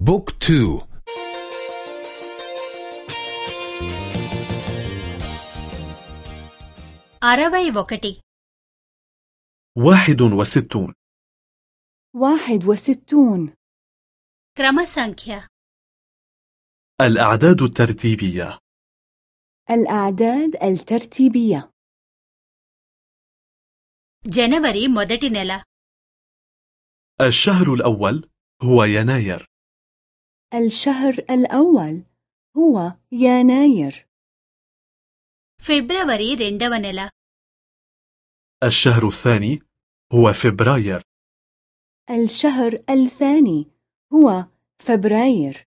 book two. అరవై ఒకటి واحد وستون. واحد وستون. క్రమ సంఖ్య الأعداد الترتيبية. الأعداد الترتيبية. జనవరి మొదటి నెల. الشهر الأول هو يناير. الشهر الأول هو يناير ఫిబ్రవరి రెండవ నెల الشهر الثاني هو فبراير الشهر الثاني هو فبراير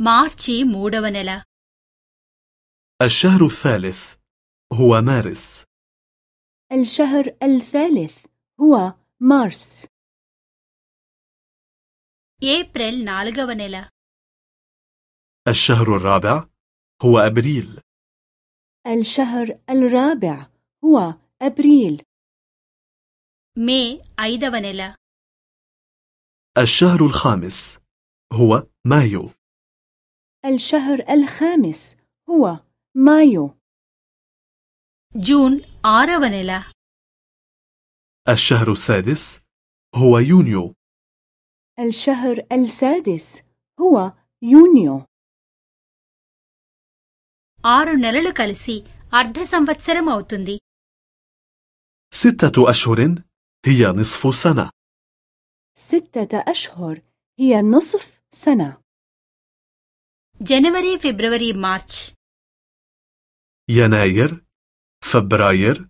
మార్చి మూడవ నెల الشهر الثالث هو مارس الشهر الثالث هو مارس ఏప్రిల్ నాలుగవ నెల الشهر الرابع هو أبريل الشهر الرابع هو أبريل మే ఐదవ నెల الشهر الخامس هو مايو الشهر الخامس هو مايو జూన్ ఆరవ నెల الشهر السادس هو يونيو الشهر السادس هو يونيو ఆరు నెలలు కలిసి అర్ధ సంవత్సరం అవుతుంది ستة أشهر هي نصف سنة ستة أشهر هي نصف سنة జనవరి ఫిబ్రవరి మార్చ్ يناير فبراير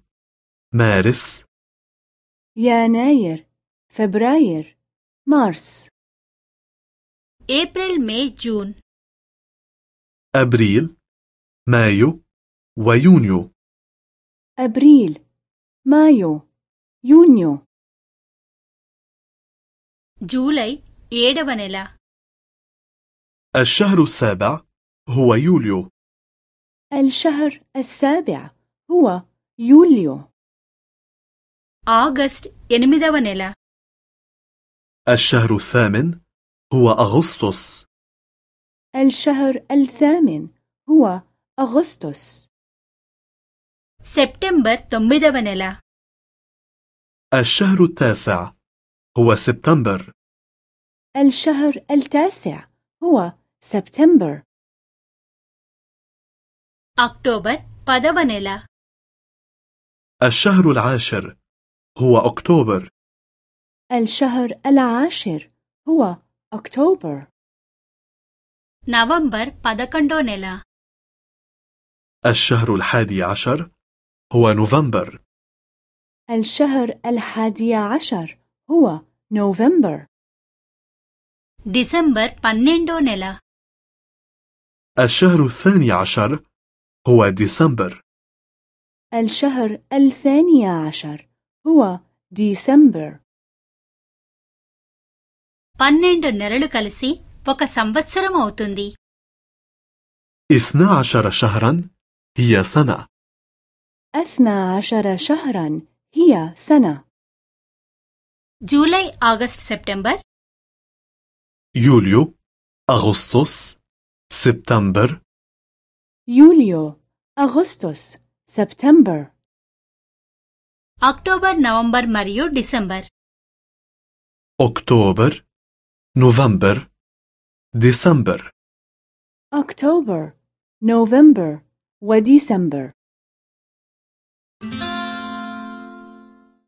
مارس يناير فبراير مارس ఏప్రిల్ మే జూన్ أبريل مايو ويونيو أبريل مايو يونيو జూలై ఏడవ నెల الشهر السابع هو يوليو الشهر السابع هو يوليو ఆగస్ట్ ఎనిమిదవ నెల الشهر الثامن هو أغسطس الشهر الثامن هو أغسطس సెప్టెంబర్ తొమ్మిదవ నెల الشهر التاسع هو سبتمبر الشهر التاسع هو سبتمبر అక్టోబర్ పదవ నెల الشهر العاشر هو أكتوبر الشهر العاشر هو أكتوبر నవంబర్ పదకొండో నెల الشهر الحادي عشر هو نوفمبر الشهر الحادي عشر هو نوفمبر డిసెంబర్ పన్నెండో నెల الشهر الثاني عشر هو ديسمبر الشهر الثاني عشر هو ديسمبر పన్నెండు నెలలు కలిసి ఒక సంవత్సరం అవుతుంది اثنا عشر شهرا هي سنة أثنى عشر شهرا هي سنة July August September يوليو أغسطس سبتمبر يوليو أغسطس سبتمبر October November మరియు డిసెంబర్ أكتوبر نوفمبر ديسمبر أكتوبر نوفمبر وديسمبر